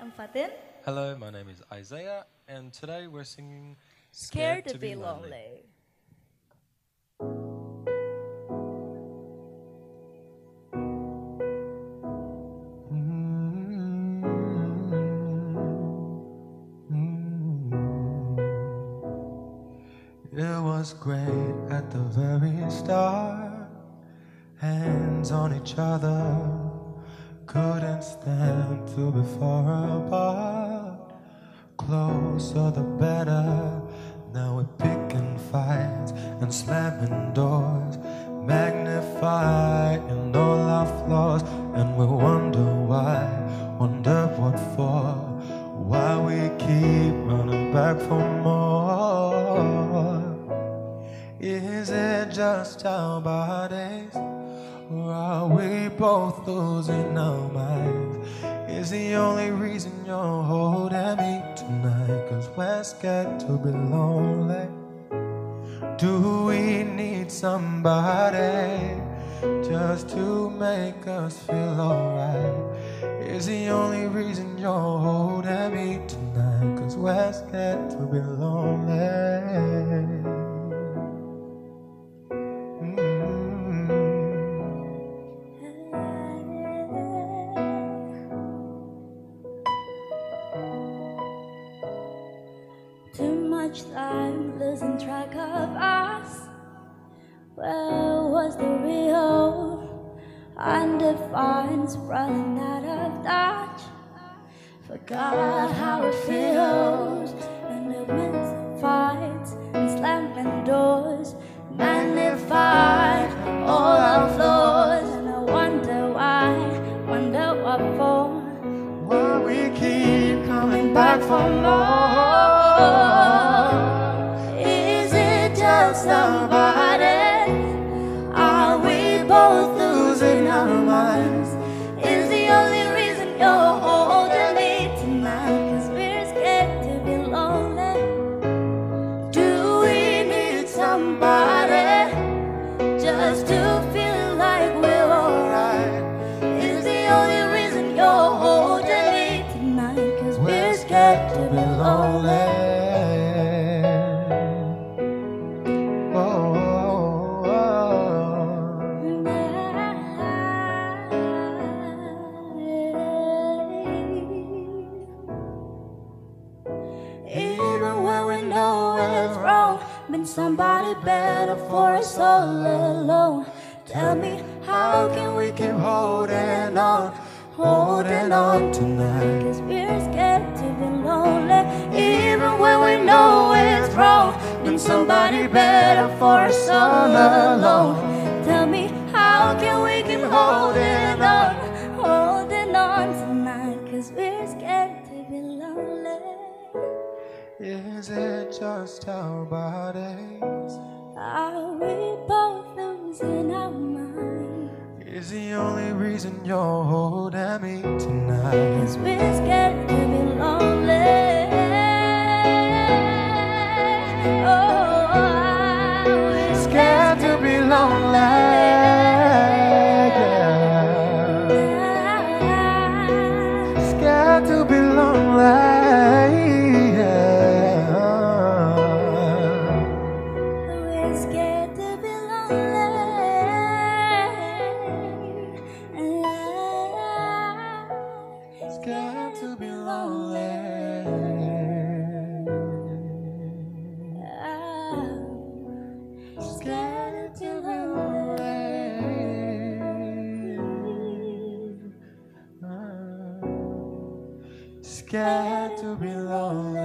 I'm Fatin. Hello, my name is Isaiah, and today we're singing Scared, to, be, lonely. Mm-hmm. It was great at the very start. Hands on each other, couldn't stand to be far apart. Closer the better. Now we're picking fights and slamming doors, magnifying all our flaws, and we wonder why, wonder what for, why we keep running back for more. Is it just our bodies? Or are we both losing our minds? Is the only reason you're holding me tonight? Cause we're scared to be lonely. Do we need somebody just to make us feel alright? Is the only reason you're holding me tonight? Cause we're scared to be lonely. Much time losing track of us. Where was the real? Undefined, running out of touch. Forgot how it feels. And it means fights and slamming doors. Magnified all our flaws. And I wonder why, wonder what for. Why we keep coming back for more? To be lonely. Oh. Even when we know it's wrong, been somebody better for us all alone. Tell me, how can we keep holding on, holding on tonight? Somebody better for us all alone. Tell me, how can we keep holding on, holding on tonight? Cause we're scared to be lonely. Is it just our bodies? Are we both losing our minds? Is the only reason you're holding me tonight? Cause we're Scared to be lonely.